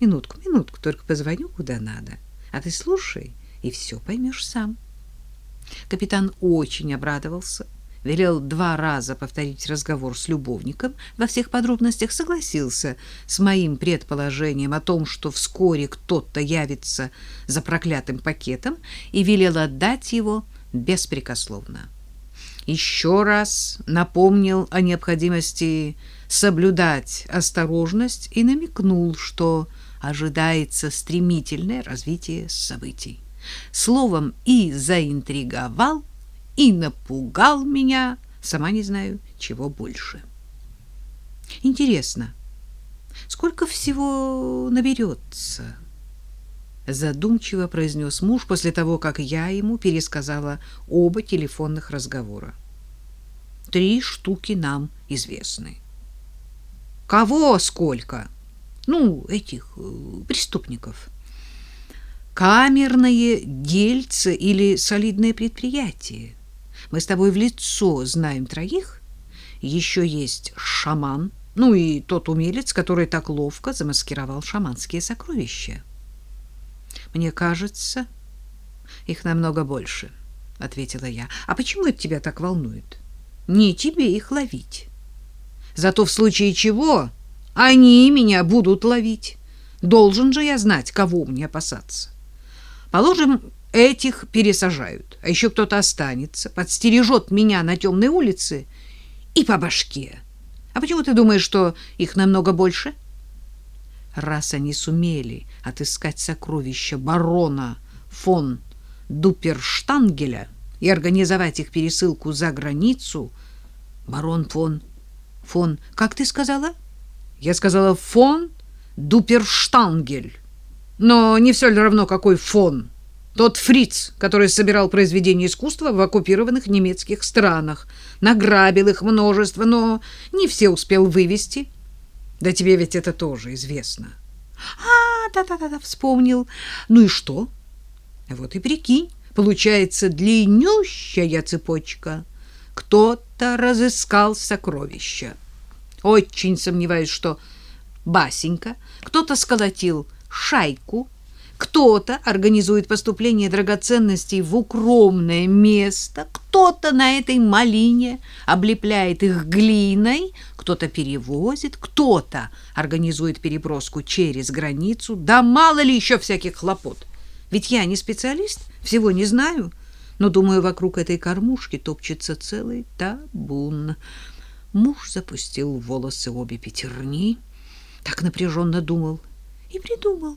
Минутку, минутку, только позвоню куда надо. А ты слушай, и все поймешь сам. Капитан очень обрадовался, велел два раза повторить разговор с любовником, во всех подробностях согласился с моим предположением о том, что вскоре кто-то явится за проклятым пакетом, и велел отдать его беспрекословно. Еще раз напомнил о необходимости соблюдать осторожность и намекнул, что ожидается стремительное развитие событий. Словом, и заинтриговал, и напугал меня, сама не знаю, чего больше. Интересно, сколько всего наберется? Задумчиво произнес муж после того, как я ему пересказала оба телефонных разговора. Три штуки нам известны. Кого сколько? Ну, этих э, преступников. Камерное дельце или солидное предприятие. Мы с тобой в лицо знаем троих. Еще есть шаман, ну и тот умелец, который так ловко замаскировал шаманские сокровища. Мне кажется, их намного больше, ответила я. А почему это тебя так волнует? Не тебе их ловить. Зато в случае чего они меня будут ловить. Должен же я знать, кого мне опасаться. Положим, этих пересажают, а еще кто-то останется, подстережет меня на темной улице и по башке. А почему ты думаешь, что их намного больше? Раз они сумели отыскать сокровища барона фон Дуперштангеля и организовать их пересылку за границу, барон фон... фон... как ты сказала? Я сказала фон Дуперштангель. Но не все ли равно, какой фон? Тот фриц, который собирал произведения искусства в оккупированных немецких странах, награбил их множество, но не все успел вывести. Да тебе ведь это тоже известно. А, да-да-да, вспомнил. Ну и что? Вот и прикинь, получается длиннющая цепочка. Кто-то разыскал сокровища. Очень сомневаюсь, что Басенька, кто-то сколотил шайку, кто-то организует поступление драгоценностей в укромное место, кто-то на этой малине облепляет их глиной, кто-то перевозит, кто-то организует переброску через границу. Да мало ли еще всяких хлопот. Ведь я не специалист, всего не знаю, но, думаю, вокруг этой кормушки топчется целый табун. Муж запустил в волосы обе пятерни, так напряженно думал и придумал.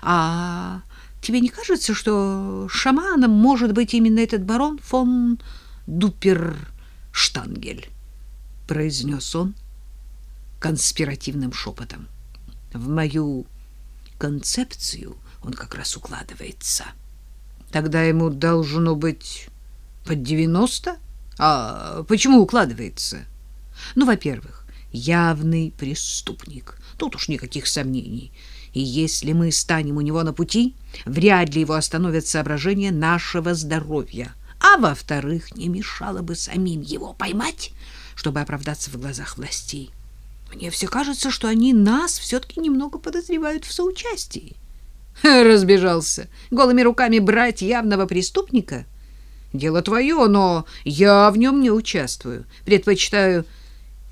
А тебе не кажется, что шаманом может быть именно этот барон фон Дуперштангель? произнес он конспиративным шепотом. В мою концепцию он как раз укладывается. Тогда ему должно быть под девяносто? А почему укладывается? Ну, во-первых, явный преступник. Тут уж никаких сомнений. И если мы станем у него на пути, вряд ли его остановят соображения нашего здоровья. А во-вторых, не мешало бы самим его поймать, чтобы оправдаться в глазах властей. Мне все кажется, что они нас все-таки немного подозревают в соучастии. Разбежался. Голыми руками брать явного преступника? Дело твое, но я в нем не участвую. Предпочитаю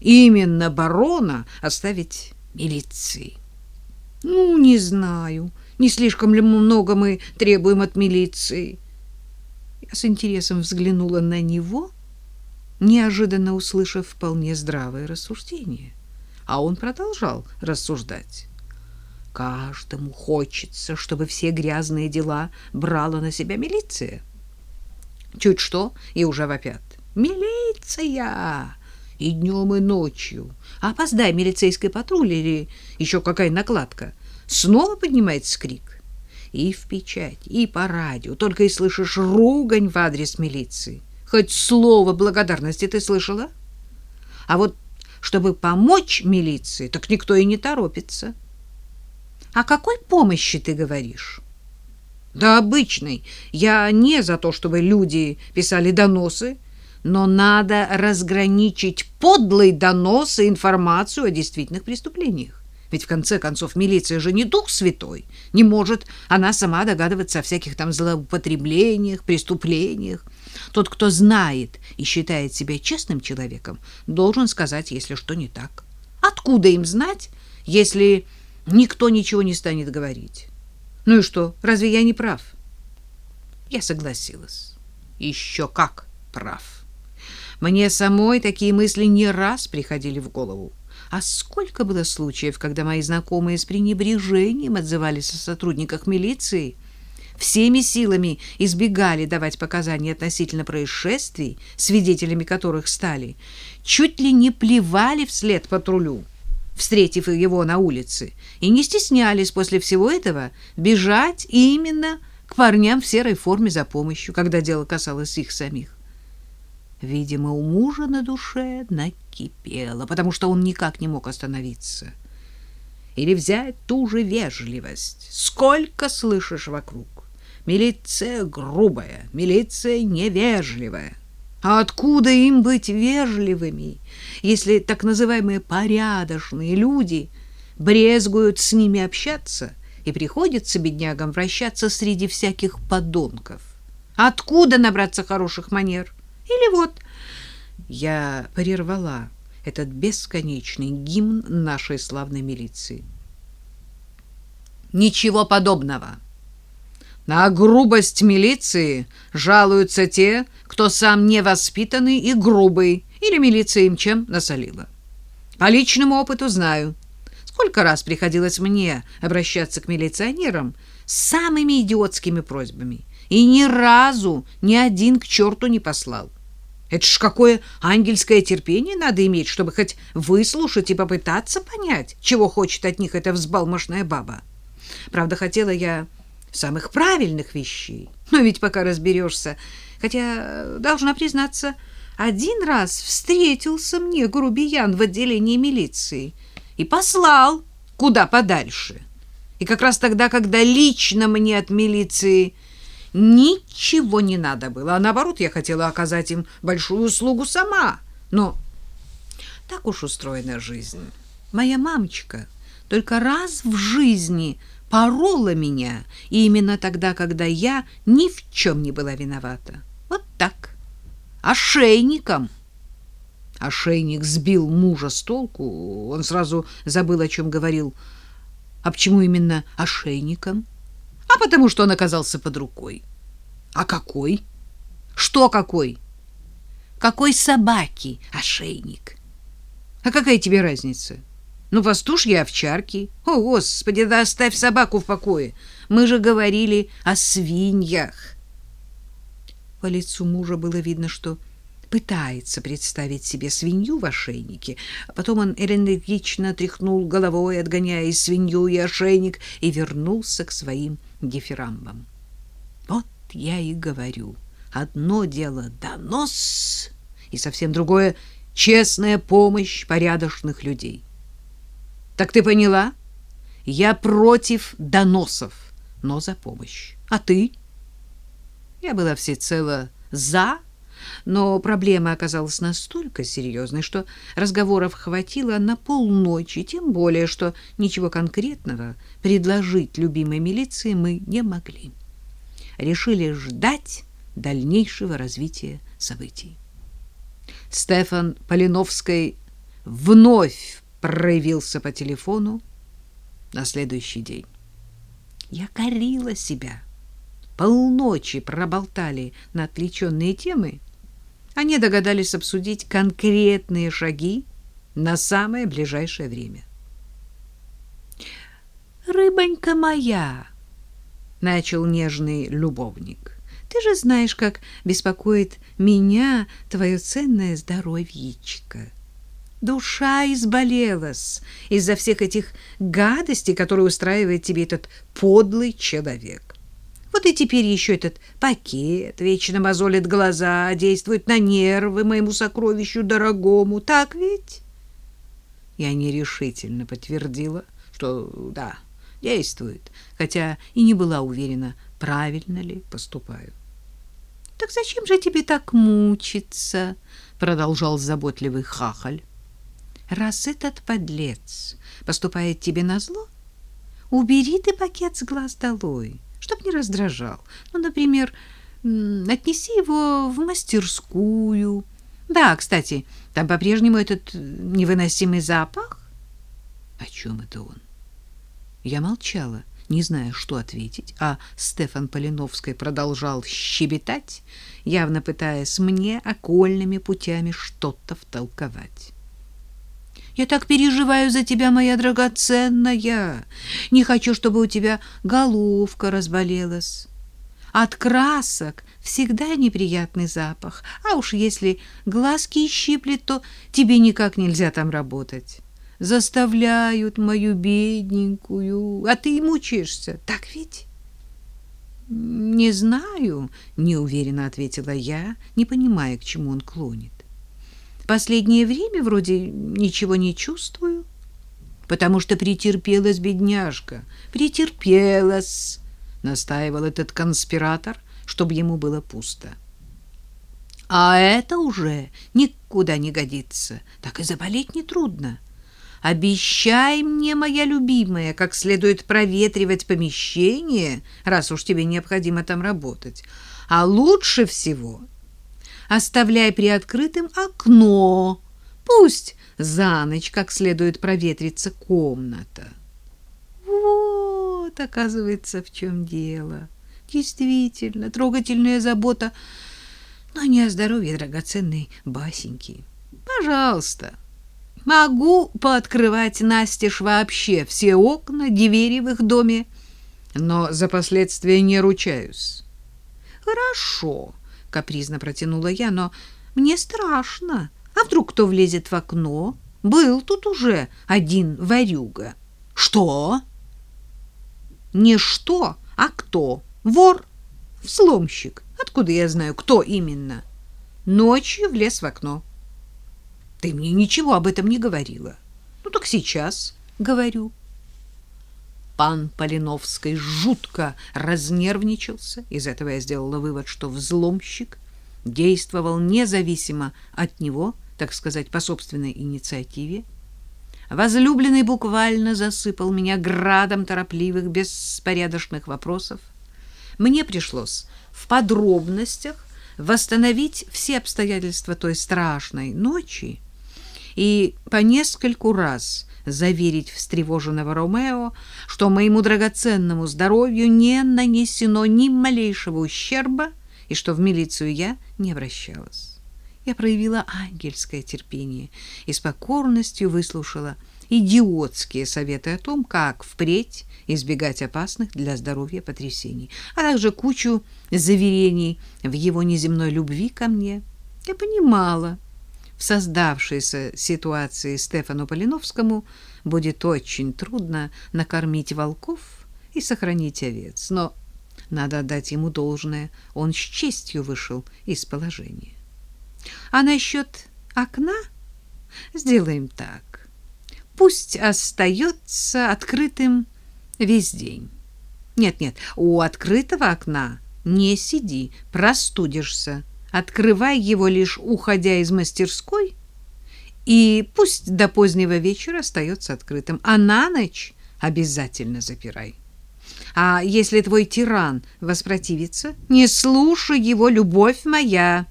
именно барона оставить милиции. Ну, не знаю, не слишком ли много мы требуем от милиции. Я с интересом взглянула на него, неожиданно услышав вполне здравое рассуждение. А он продолжал рассуждать. Каждому хочется, чтобы все грязные дела брала на себя милиция. Чуть что, и уже вопят. «Милиция!» и днем, и ночью. А опоздай милицейский патруль или еще какая накладка, снова поднимается крик. И в печать, и по радио, только и слышишь ругань в адрес милиции. Хоть слово благодарности ты слышала? А вот чтобы помочь милиции, так никто и не торопится. О какой помощи ты говоришь? Да обычной. Я не за то, чтобы люди писали доносы, но надо разграничить подлый донос и информацию о действительных преступлениях. Ведь в конце концов милиция же не дух святой. Не может она сама догадываться о всяких там злоупотреблениях, преступлениях. Тот, кто знает и считает себя честным человеком, должен сказать, если что не так. Откуда им знать, если никто ничего не станет говорить? Ну и что, разве я не прав? Я согласилась. Еще как прав. Мне самой такие мысли не раз приходили в голову. А сколько было случаев, когда мои знакомые с пренебрежением отзывались о сотрудниках милиции, всеми силами избегали давать показания относительно происшествий, свидетелями которых стали, чуть ли не плевали вслед патрулю, встретив его на улице, и не стеснялись после всего этого бежать именно к парням в серой форме за помощью, когда дело касалось их самих. Видимо, у мужа на душе накипело, потому что он никак не мог остановиться. Или взять ту же вежливость. Сколько слышишь вокруг? Милиция грубая, милиция невежливая. А откуда им быть вежливыми, если так называемые порядочные люди брезгуют с ними общаться и приходится беднягам вращаться среди всяких подонков? Откуда набраться хороших манер? Или вот я прервала этот бесконечный гимн нашей славной милиции. Ничего подобного. На грубость милиции жалуются те, кто сам невоспитанный и грубый, или милиция им чем насолила. По личному опыту знаю, сколько раз приходилось мне обращаться к милиционерам с самыми идиотскими просьбами, и ни разу ни один к черту не послал. Это ж какое ангельское терпение надо иметь, чтобы хоть выслушать и попытаться понять, чего хочет от них эта взбалмошная баба. Правда, хотела я самых правильных вещей. Но ведь пока разберешься, хотя, должна признаться, один раз встретился мне грубиян в отделении милиции и послал куда подальше. И как раз тогда, когда лично мне от милиции ничего не надо было, а наоборот, я хотела оказать им большую услугу сама. Но так уж устроена жизнь. Моя мамочка только раз в жизни порола меня, и именно тогда, когда я ни в чем не была виновата. Вот так. Ошейником. Ошейник сбил мужа с толку. Он сразу забыл, о чем говорил. А почему именно ошейником? а потому что он оказался под рукой. А какой? Что какой? Какой собаки ошейник? А какая тебе разница? Ну, пастушьи овчарки. О, Господи, да оставь собаку в покое. Мы же говорили о свиньях. По лицу мужа было видно, что пытается представить себе свинью в ошейнике. Потом он энергично тряхнул головой, отгоняя и свинью, и ошейник, и вернулся к своим дифирамбам. Вот я и говорю, одно дело донос, и совсем другое — честная помощь порядочных людей. Так ты поняла? Я против доносов, но за помощь. А ты? Я была всецело за, но проблема оказалась настолько серьезной, что разговоров хватило на полночи, тем более, что ничего конкретного предложить любимой милиции мы не могли. Решили ждать дальнейшего развития событий. Стефан Полиновский вновь проявился по телефону на следующий день. Я корила себя. Полночи проболтали на отвлеченные темы, они догадались обсудить конкретные шаги на самое ближайшее время. «Рыбонька моя!» — начал нежный любовник. «Ты же знаешь, как беспокоит меня твое ценное здоровьечко. Душа изболелась из-за всех этих гадостей, которые устраивает тебе этот подлый человек. Вот и теперь еще этот пакет вечно мозолит глаза, действует на нервы моему сокровищу дорогому. Так ведь? Я нерешительно подтвердила, что да, действует, хотя и не была уверена, правильно ли поступаю. Так зачем же тебе так мучиться? продолжал заботливый хахаль. Раз этот подлец поступает тебе на зло, убери ты пакет с глаз долой, чтоб не раздражал. Ну, например, отнеси его в мастерскую. Да, кстати, там по-прежнему этот невыносимый запах. О чем это он? Я молчала, не зная, что ответить, а Стефан Полиновский продолжал щебетать, явно пытаясь мне окольными путями что-то втолковать. Я так переживаю за тебя, моя драгоценная. Не хочу, чтобы у тебя головка разболелась. От красок всегда неприятный запах, а уж если глазки щиплет, то тебе никак нельзя там работать. Заставляют мою бедненькую, а ты мучаешься, так ведь? Не знаю, неуверенно ответила я, не понимая, к чему он клонит. Последнее время вроде ничего не чувствую, потому что претерпелась бедняжка, претерпелась, настаивал этот конспиратор, чтобы ему было пусто. А это уже никуда не годится, так и заболеть нетрудно. Обещай мне, моя любимая, как следует проветривать помещение, раз уж тебе необходимо там работать. А лучше всего оставляй приоткрытым окно. Пусть за ночь как следует проветрится комната. Вот, оказывается, в чем дело. Действительно, трогательная забота, но не о здоровье драгоценной Басеньки. Пожалуйста, могу пооткрывать настежь вообще все окна, двери в их доме, но за последствия не ручаюсь. Хорошо капризно протянула я, но мне страшно. А вдруг кто влезет в окно? Был тут уже один ворюга. Что? Не что, а кто? Вор, взломщик. Откуда я знаю, кто именно? Ночью влез в окно. Ты мне ничего об этом не говорила. Ну так сейчас говорю. Пан Полиновский жутко разнервничался. Из этого я сделала вывод, что взломщик действовал независимо от него, так сказать, по собственной инициативе. Возлюбленный буквально засыпал меня градом торопливых, беспорядочных вопросов. Мне пришлось в подробностях восстановить все обстоятельства той страшной ночи и по нескольку раз заверить встревоженного Ромео, что моему драгоценному здоровью не нанесено ни малейшего ущерба и что в милицию я не обращалась. Я проявила ангельское терпение и с покорностью выслушала идиотские советы о том, как впредь избегать опасных для здоровья потрясений, а также кучу заверений в его неземной любви ко мне. Я понимала, создавшейся ситуации Стефану Полиновскому будет очень трудно накормить волков и сохранить овец, но надо отдать ему должное, он с честью вышел из положения. А насчет окна сделаем так. Пусть остается открытым весь день. Нет-нет, у открытого окна не сиди, простудишься открывай его лишь уходя из мастерской, и пусть до позднего вечера остается открытым, а на ночь обязательно запирай. А если твой тиран воспротивится, не слушай его, любовь моя.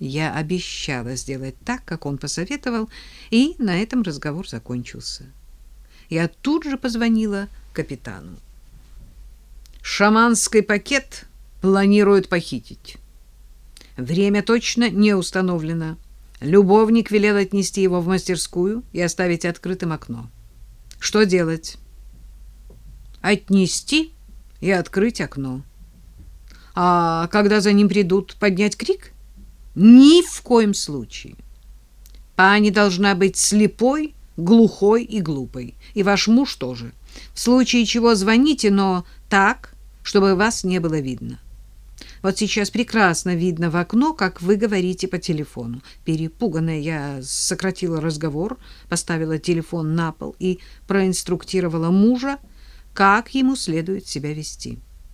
Я обещала сделать так, как он посоветовал, и на этом разговор закончился. Я тут же позвонила капитану. Шаманский пакет планируют похитить. Время точно не установлено. Любовник велел отнести его в мастерскую и оставить открытым окно. Что делать? Отнести и открыть окно. А когда за ним придут, поднять крик? Ни в коем случае. Пани должна быть слепой, глухой и глупой. И ваш муж тоже. В случае чего звоните, но так, чтобы вас не было видно. Вот сейчас прекрасно видно в окно, как вы говорите по телефону. Перепуганная я сократила разговор, поставила телефон на пол и проинструктировала мужа, как ему следует себя вести.